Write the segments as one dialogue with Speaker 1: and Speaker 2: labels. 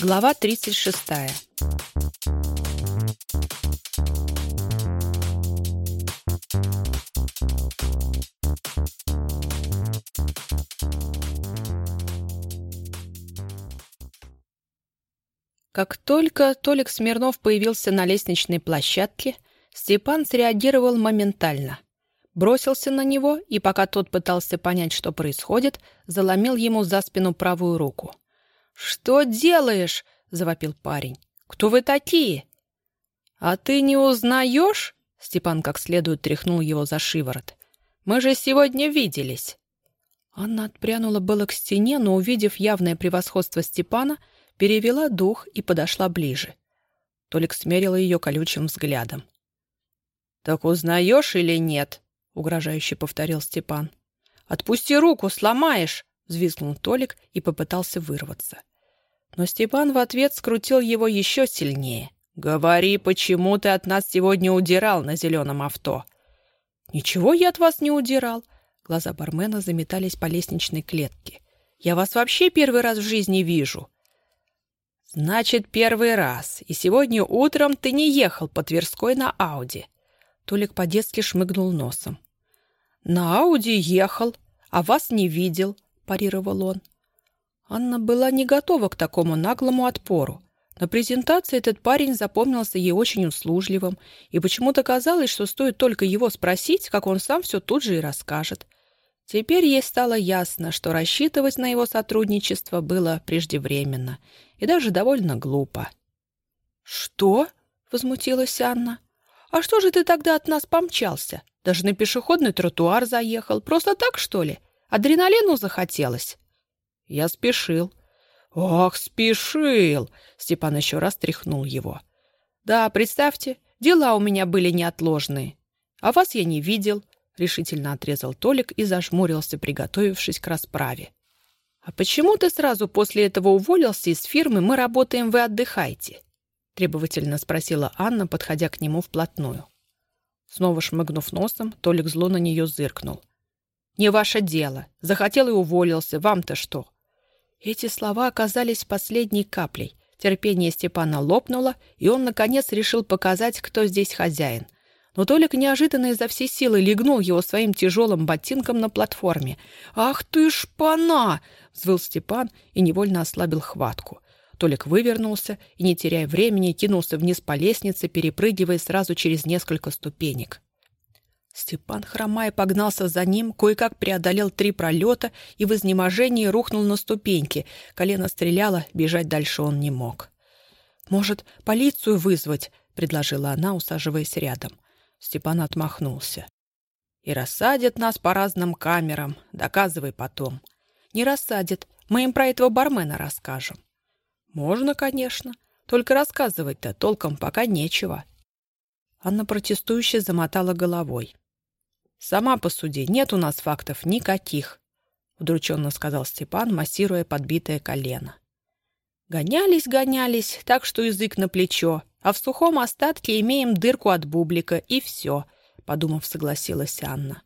Speaker 1: Глава 36. Как только Толик Смирнов появился на лестничной площадке, Степан среагировал моментально. Бросился на него, и пока тот пытался понять, что происходит, заломил ему за спину правую руку. «Что делаешь?» — завопил парень. «Кто вы такие?» «А ты не узнаешь?» — Степан как следует тряхнул его за шиворот. «Мы же сегодня виделись». Анна отпрянула было к стене, но, увидев явное превосходство Степана, перевела дух и подошла ближе. Толик смерил ее колючим взглядом. «Так узнаешь или нет?» — угрожающе повторил Степан. «Отпусти руку, сломаешь!» — взвизгнул Толик и попытался вырваться. Но Степан в ответ скрутил его еще сильнее. «Говори, почему ты от нас сегодня удирал на зеленом авто?» «Ничего я от вас не удирал!» Глаза бармена заметались по лестничной клетке. «Я вас вообще первый раз в жизни вижу!» «Значит, первый раз. И сегодня утром ты не ехал по Тверской на Ауди». Толик по-детски шмыгнул носом. «На Ауди ехал, а вас не видел», — парировал он. Анна была не готова к такому наглому отпору. На презентации этот парень запомнился ей очень услужливым, и почему-то казалось, что стоит только его спросить, как он сам все тут же и расскажет. Теперь ей стало ясно, что рассчитывать на его сотрудничество было преждевременно и даже довольно глупо. «Что?» — возмутилась Анна. «А что же ты тогда от нас помчался? Даже на пешеходный тротуар заехал. Просто так, что ли? Адреналину захотелось?» «Я спешил». «Ох, спешил!» — Степан еще раз тряхнул его. «Да, представьте, дела у меня были неотложные. А вас я не видел решительно отрезал Толик и зажмурился, приготовившись к расправе. «А почему ты сразу после этого уволился из фирмы «Мы работаем, вы отдыхайте»?» требовательно спросила Анна, подходя к нему вплотную. Снова шмыгнув носом, Толик зло на нее зыркнул. «Не ваше дело. Захотел и уволился. Вам-то что?» Эти слова оказались последней каплей. Терпение Степана лопнуло, и он, наконец, решил показать, кто здесь хозяин — но Толик неожиданно изо всей силы легнул его своим тяжелым ботинком на платформе. «Ах ты шпана!» — взвыл Степан и невольно ослабил хватку. Толик вывернулся и, не теряя времени, кинулся вниз по лестнице, перепрыгивая сразу через несколько ступенек. Степан, хромая, погнался за ним, кое-как преодолел три пролета и в изнеможении рухнул на ступеньки. Колено стреляло, бежать дальше он не мог. «Может, полицию вызвать?» — предложила она, усаживаясь рядом. Степан отмахнулся. «И рассадят нас по разным камерам. Доказывай потом». «Не рассадят. Мы им про этого бармена расскажем». «Можно, конечно. Только рассказывать-то толком пока нечего». Анна протестующе замотала головой. «Сама посуди, нет у нас фактов никаких», — удрученно сказал Степан, массируя подбитое колено. «Гонялись, гонялись, так что язык на плечо, а в сухом остатке имеем дырку от бублика, и все», — подумав, согласилась Анна.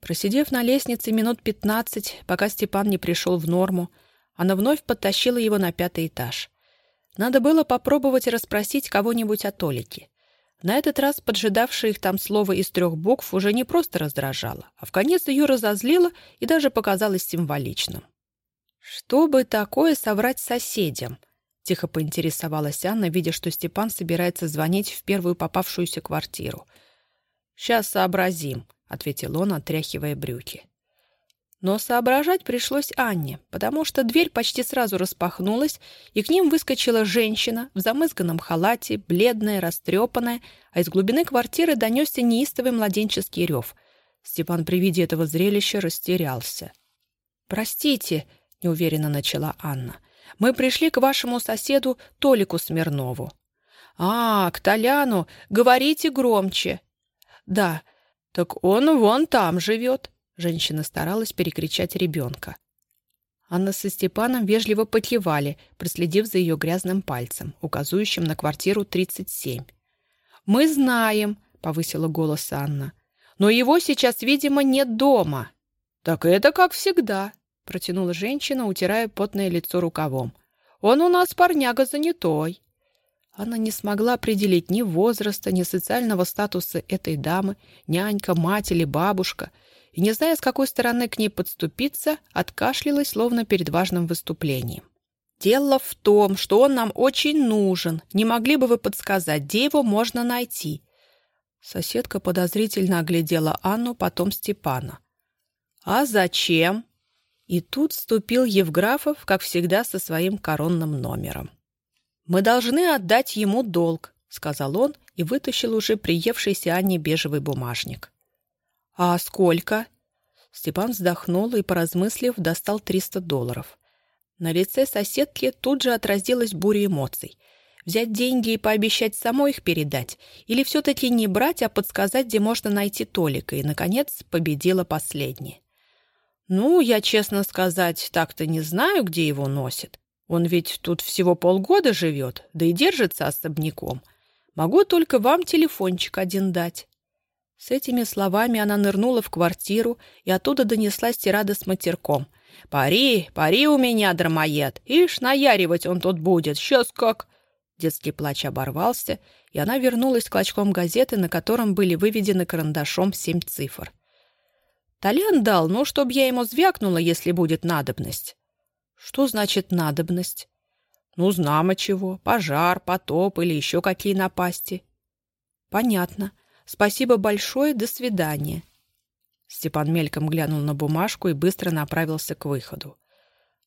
Speaker 1: Просидев на лестнице минут пятнадцать, пока Степан не пришел в норму, она вновь подтащила его на пятый этаж. Надо было попробовать расспросить кого-нибудь о Толике. На этот раз поджидавшее их там слово из трех букв уже не просто раздражало, а в конец ее разозлило и даже показалось символичным. Что бы такое соврать соседям — Тихо поинтересовалась Анна, видя, что Степан собирается звонить в первую попавшуюся квартиру. «Сейчас сообразим», — ответил он, отряхивая брюки. Но соображать пришлось Анне, потому что дверь почти сразу распахнулась, и к ним выскочила женщина в замызганном халате, бледная, растрепанная, а из глубины квартиры донесся неистовый младенческий рев. Степан при виде этого зрелища растерялся. «Простите», — неуверенно начала Анна, мы пришли к вашему соседу Толику Смирнову». «А, к Толяну. Говорите громче». «Да. Так он вон там живет». Женщина старалась перекричать ребенка. Анна со Степаном вежливо покивали, проследив за ее грязным пальцем, указывающим на квартиру 37. «Мы знаем», — повысила голос Анна. «Но его сейчас, видимо, нет дома». «Так это как всегда», — протянула женщина, утирая потное лицо рукавом. Он у нас парняга занятой». Она не смогла определить ни возраста, ни социального статуса этой дамы, нянька, мать или бабушка, и, не зная, с какой стороны к ней подступиться, откашлялась, словно перед важным выступлением. «Дело в том, что он нам очень нужен. Не могли бы вы подсказать, где его можно найти?» Соседка подозрительно оглядела Анну, потом Степана. «А зачем?» И тут вступил Евграфов, как всегда, со своим коронным номером. «Мы должны отдать ему долг», — сказал он и вытащил уже приевшийся Анне бежевый бумажник. «А сколько?» Степан вздохнул и, поразмыслив, достал 300 долларов. На лице соседки тут же отразилась буря эмоций. Взять деньги и пообещать самой их передать? Или все-таки не брать, а подсказать, где можно найти Толика? И, наконец, победила последняя. «Ну, я, честно сказать, так-то не знаю, где его носит. Он ведь тут всего полгода живет, да и держится особняком. Могу только вам телефончик один дать». С этими словами она нырнула в квартиру, и оттуда донеслась тирада с матерком. «Пари, пари у меня, драмоед! Ишь, наяривать он тут будет! Сейчас как...» Детский плач оборвался, и она вернулась клочком газеты, на котором были выведены карандашом семь цифр. «Толян дал, ну, чтоб я ему звякнула, если будет надобность». «Что значит надобность?» «Ну, знамо чего. Пожар, потоп или еще какие напасти». «Понятно. Спасибо большое. До свидания». Степан мельком глянул на бумажку и быстро направился к выходу.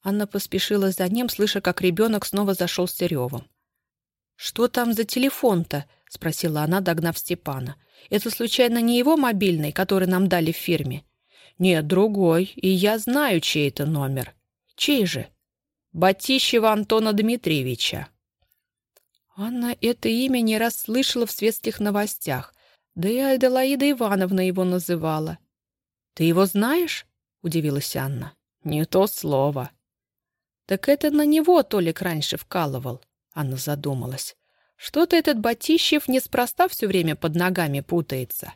Speaker 1: Анна поспешила за ним, слыша, как ребенок снова зашел с ревом. «Что там за телефон-то?» — спросила она, догнав Степана. «Это, случайно, не его мобильный, который нам дали в фирме?» «Нет, другой, и я знаю, чей это номер. Чей же? Батищева Антона Дмитриевича. Анна это имя не раз слышала в светских новостях, да и Аделаида Ивановна его называла. «Ты его знаешь?» — удивилась Анна. «Не то слово». «Так это на него Толик раньше вкалывал», — Анна задумалась. «Что-то этот Батищев неспроста все время под ногами путается».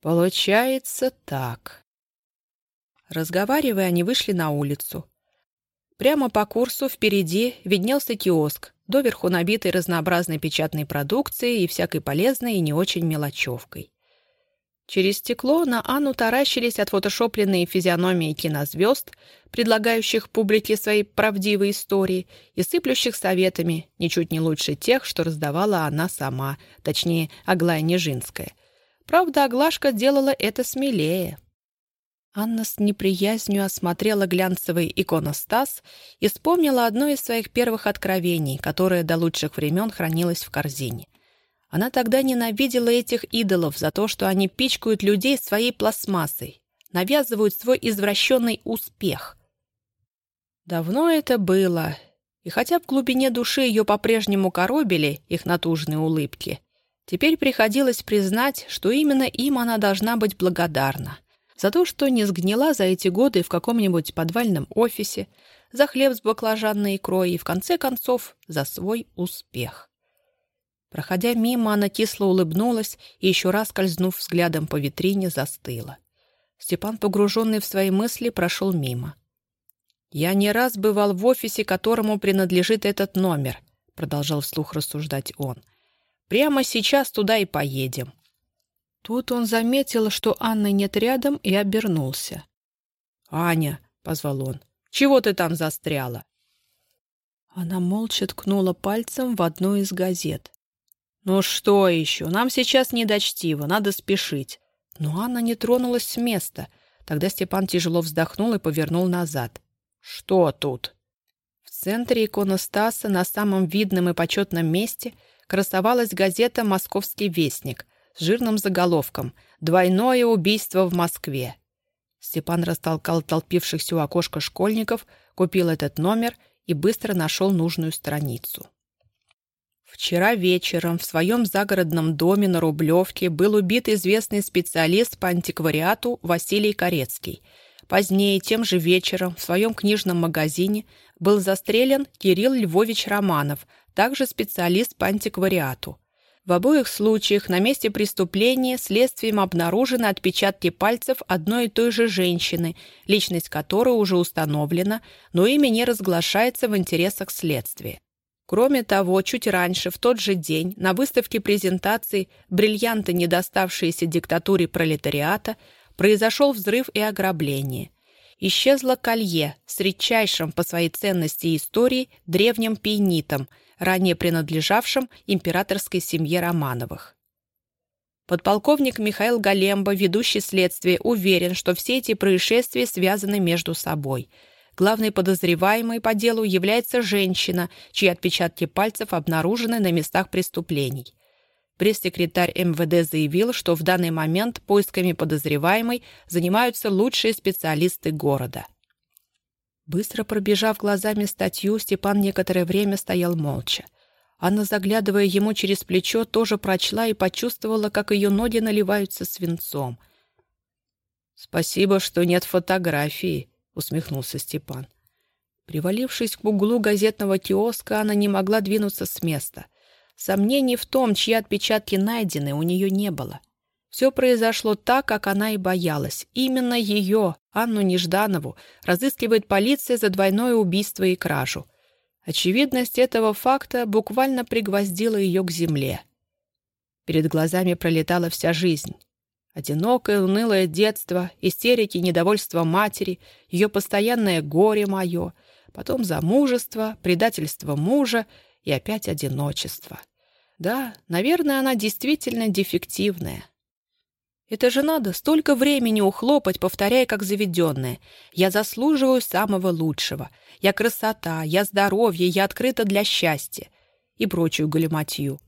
Speaker 1: «Получается так». Разговаривая, они вышли на улицу. Прямо по курсу впереди виднелся киоск, доверху набитый разнообразной печатной продукцией и всякой полезной и не очень мелочевкой. Через стекло на Анну таращились отфотошопленные физиономии кинозвезд, предлагающих публике свои правдивые истории и сыплющих советами, ничуть не лучше тех, что раздавала она сама, точнее, Аглая Нежинская. Правда, Аглашка делала это смелее. Анна с неприязнью осмотрела глянцевый иконостас и вспомнила одно из своих первых откровений, которое до лучших времен хранилось в корзине. Она тогда ненавидела этих идолов за то, что они пичкают людей своей пластмассой, навязывают свой извращенный успех. Давно это было, и хотя в глубине души ее по-прежнему коробили их натужные улыбки, теперь приходилось признать, что именно им она должна быть благодарна за то, что не сгнила за эти годы в каком-нибудь подвальном офисе, за хлеб с баклажанной икрой и, в конце концов, за свой успех. Проходя мимо, она кисло улыбнулась и, еще раз скользнув взглядом по витрине, застыла. Степан, погруженный в свои мысли, прошел мимо. «Я не раз бывал в офисе, которому принадлежит этот номер», — продолжал вслух рассуждать он. «Прямо сейчас туда и поедем. Тут он заметил, что Анны нет рядом, и обернулся. «Аня!» — позвал он. «Чего ты там застряла?» Она молча ткнула пальцем в одну из газет. «Ну что еще? Нам сейчас не до чтива, надо спешить». Но Анна не тронулась с места. Тогда Степан тяжело вздохнул и повернул назад. «Что тут?» В центре иконостаса на самом видном и почетном месте красовалась газета «Московский вестник», с жирным заголовком «Двойное убийство в Москве». Степан растолкал толпившихся у окошка школьников, купил этот номер и быстро нашел нужную страницу. Вчера вечером в своем загородном доме на Рублевке был убит известный специалист по антиквариату Василий Корецкий. Позднее, тем же вечером, в своем книжном магазине был застрелен Кирилл Львович Романов, также специалист по антиквариату. В обоих случаях на месте преступления следствием обнаружены отпечатки пальцев одной и той же женщины, личность которой уже установлена, но имя не разглашается в интересах следствия. Кроме того, чуть раньше, в тот же день, на выставке презентации «Бриллианты, не доставшиеся диктатуре пролетариата», произошел взрыв и ограбление. Исчезло колье с редчайшим по своей ценности и истории древним пейнитом, ранее принадлежавшим императорской семье Романовых. Подполковник Михаил Галемба, ведущий следствие, уверен, что все эти происшествия связаны между собой – Главной подозреваемой по делу является женщина, чьи отпечатки пальцев обнаружены на местах преступлений. Пресс-секретарь МВД заявил, что в данный момент поисками подозреваемой занимаются лучшие специалисты города. Быстро пробежав глазами статью, Степан некоторое время стоял молча. Анна, заглядывая ему через плечо, тоже прочла и почувствовала, как ее ноги наливаются свинцом. «Спасибо, что нет фотографии», — усмехнулся Степан. Привалившись к углу газетного киоска, она не могла двинуться с места. Сомнений в том, чьи отпечатки найдены, у нее не было. Все произошло так, как она и боялась. Именно ее, Анну Нежданову, разыскивает полиция за двойное убийство и кражу. Очевидность этого факта буквально пригвоздила ее к земле. Перед глазами пролетала вся жизнь. Одинокое, унылое детство, истерики, недовольство матери, ее постоянное горе мое, потом замужество, предательство мужа и опять одиночество. Да, наверное, она действительно дефективная. Это же надо столько времени ухлопать, повторяя как заведенное. Я заслуживаю самого лучшего. Я красота, я здоровье, я открыта для счастья. И прочую галиматью.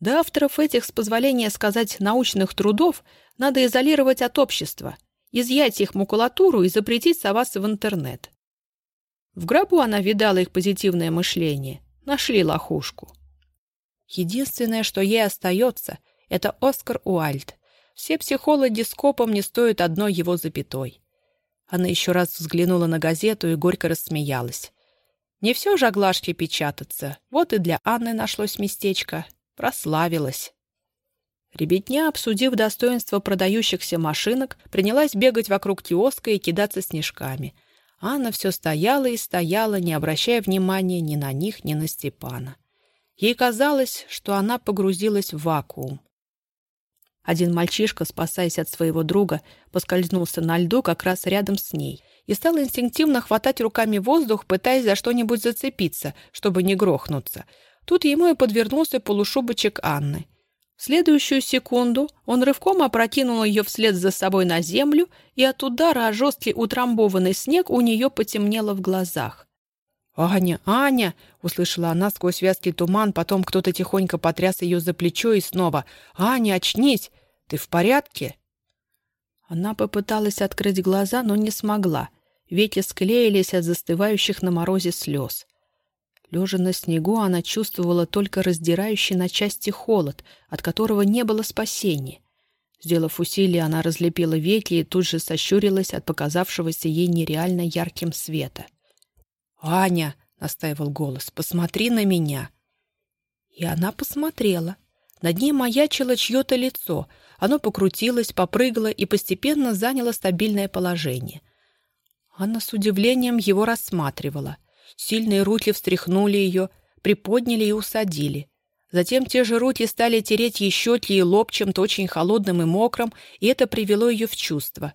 Speaker 1: До авторов этих, с позволения сказать, научных трудов надо изолировать от общества, изъять их макулатуру и запретить соваться в интернет. В гробу она видала их позитивное мышление. Нашли лохушку. Единственное, что ей остается, это Оскар Уальд. Все психологи скопом не стоят одной его запятой. Она еще раз взглянула на газету и горько рассмеялась. Не все же оглашки печататься. Вот и для Анны нашлось местечко. Прославилась. Ребятня, обсудив достоинство продающихся машинок, принялась бегать вокруг киоска и кидаться снежками. Анна все стояла и стояла, не обращая внимания ни на них, ни на Степана. Ей казалось, что она погрузилась в вакуум. Один мальчишка, спасаясь от своего друга, поскользнулся на льду как раз рядом с ней и стал инстинктивно хватать руками воздух, пытаясь за что-нибудь зацепиться, чтобы не грохнуться — Тут ему и подвернулся полушубочек Анны. В следующую секунду он рывком опрокинул ее вслед за собой на землю, и от удара о жесткий утрамбованный снег у нее потемнело в глазах. «Аня, Аня!» — услышала она сквозь вязкий туман, потом кто-то тихонько потряс ее за плечо и снова. «Аня, очнись! Ты в порядке?» Она попыталась открыть глаза, но не смогла. Веки склеились от застывающих на морозе слез. Лежа на снегу, она чувствовала только раздирающий на части холод, от которого не было спасения. Сделав усилие, она разлепила веки и тут же сощурилась от показавшегося ей нереально ярким света. «Аня!» — настаивал голос. «Посмотри на меня!» И она посмотрела. Над ней маячило чье-то лицо. Оно покрутилось, попрыгало и постепенно заняло стабильное положение. Анна с удивлением его рассматривала. Сильные руки встряхнули ее, приподняли и усадили. Затем те же руки стали тереть ей щеки и лоб чем-то очень холодным и мокрым, и это привело ее в чувство.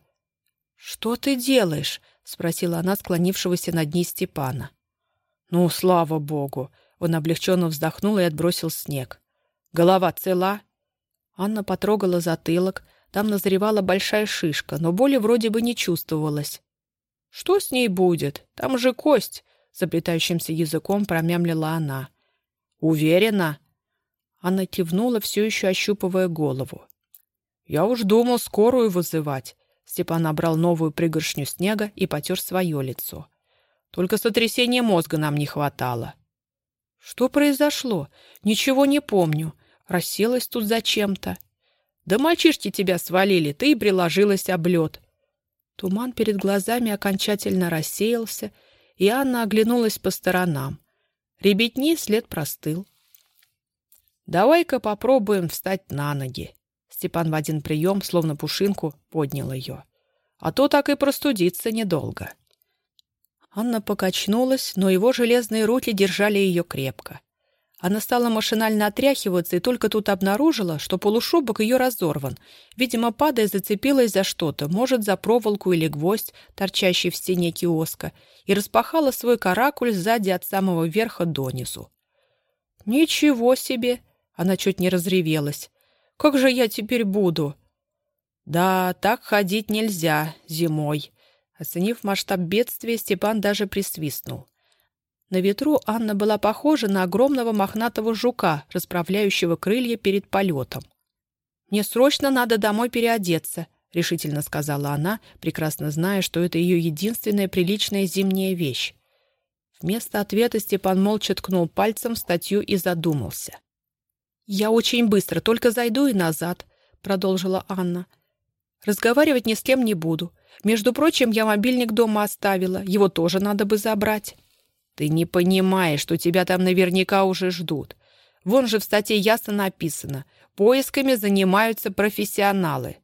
Speaker 1: «Что ты делаешь?» — спросила она склонившегося над ней Степана. «Ну, слава богу!» — он облегченно вздохнул и отбросил снег. «Голова цела?» Анна потрогала затылок. Там назревала большая шишка, но боли вроде бы не чувствовалось. «Что с ней будет? Там же кость. — заплетающимся языком промямлила она. «Уверена?» Она кивнула, все еще ощупывая голову. «Я уж думал скорую вызывать». Степан набрал новую пригоршню снега и потер свое лицо. «Только сотрясения мозга нам не хватало». «Что произошло? Ничего не помню. Расселась тут зачем-то». «Да мальчишки тебя свалили, ты и приложилась об лед». Туман перед глазами окончательно рассеялся, и Анна оглянулась по сторонам. Ребятни след простыл. Давай-ка попробуем встать на ноги. Степан в один прием, словно пушинку, поднял ее. А то так и простудиться недолго. Анна покачнулась, но его железные руки держали ее крепко. Она стала машинально отряхиваться и только тут обнаружила, что полушубок ее разорван. Видимо, падая, зацепилась за что-то, может, за проволоку или гвоздь, торчащий в стене киоска, и распахала свой каракуль сзади от самого верха донизу. «Ничего себе!» — она чуть не разревелась. «Как же я теперь буду?» «Да, так ходить нельзя зимой». Оценив масштаб бедствия, Степан даже присвистнул. На ветру Анна была похожа на огромного мохнатого жука, расправляющего крылья перед полетом. «Мне срочно надо домой переодеться», — решительно сказала она, прекрасно зная, что это ее единственная приличная зимняя вещь. Вместо ответа Степан молча ткнул пальцем в статью и задумался. «Я очень быстро, только зайду и назад», — продолжила Анна. «Разговаривать ни с кем не буду. Между прочим, я мобильник дома оставила, его тоже надо бы забрать». Ты не понимаешь, что тебя там наверняка уже ждут. Вон же в статье ясно написано. Поисками занимаются профессионалы.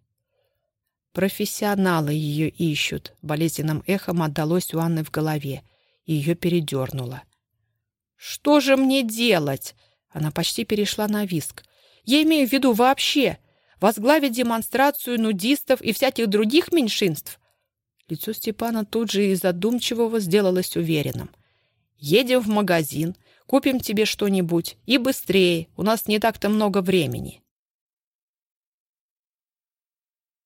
Speaker 1: Профессионалы ее ищут. Болезненным эхом отдалось у Анны в голове. Ее передернуло. «Что же мне делать?» Она почти перешла на виск. «Я имею в виду вообще. Возглавить демонстрацию нудистов и всяких других меньшинств?» Лицо Степана тут же из задумчивого сделалось уверенным. Едем в магазин, купим тебе что-нибудь. И быстрее, у нас не так-то много времени».